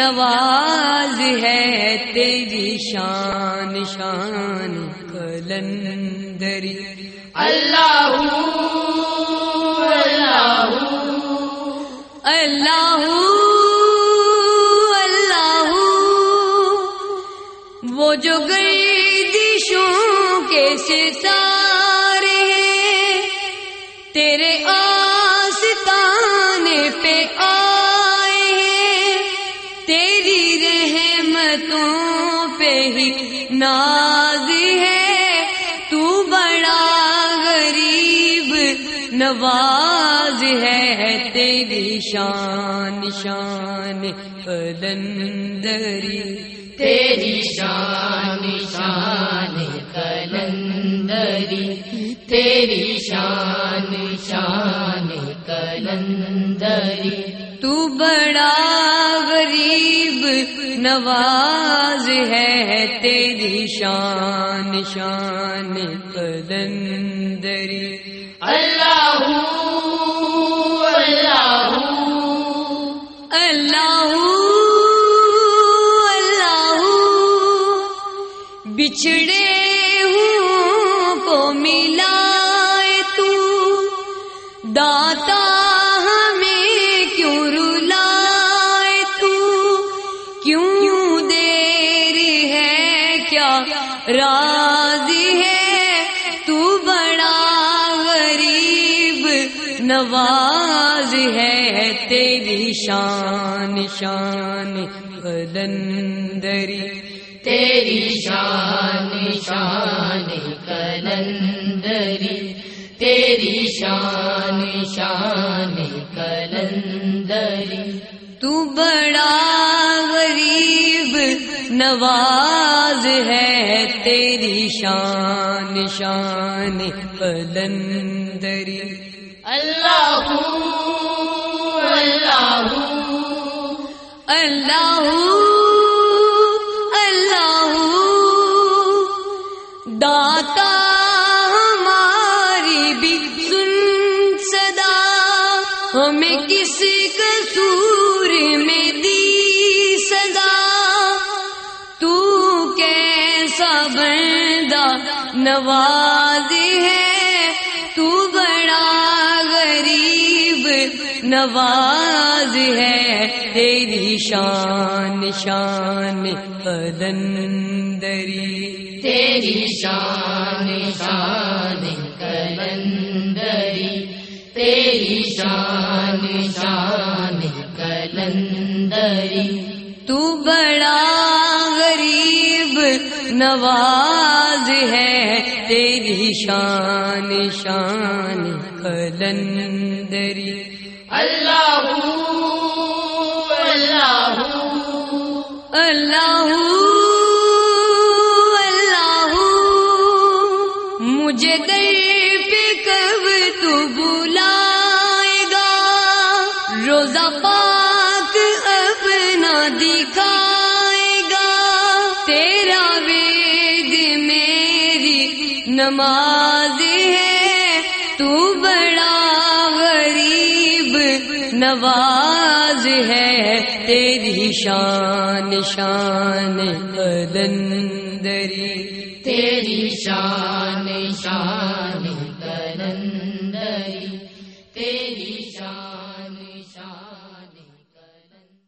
نواز ہے تیری شان شان کلندری۔ اللہ اللہ۔ اللہ اللہ۔ وہ جو گردشوں کے ستارے تیرے آستانے پہ ہی ناز ہے۔ تو بڑا غریب نواز ہے۔ تیری شان شان کلندری تیری شان شان کلندری تیری شان شان کلندری تو بڑا نواز ہے تیری شان شان کلندری اللہ اللہ اللہ اللہ بچھڑے ہوں کو ملائے تو داتا ہے کیا راز ہے، تو بڑا غریب نواز ہے۔ تیری شان شان کلندری۔ تیری شان شان کلندری۔ تیری شان شان کلندری۔ تو بڑا نواز ہے تیری شان شان کلندری اللہ اللہ اللہ اللہ داتا بندہ نواز ہے تو بڑا غریب نواز ہے۔ تیری شان شان کلندری۔ تیری شان شان کلندری۔ تیری شان شان کلندری۔ تو بڑا نواز ہے تیری شان شان کلندری۔ اللہ اللہ اللہ۔ اللہ مجھے در پہ کب تو بلائے گا؟ روزہ پاک اپنا دکھائے نماز ہے تو بڑا غریب نواز ہے۔ تیری شان شان کلندری تیری شان شان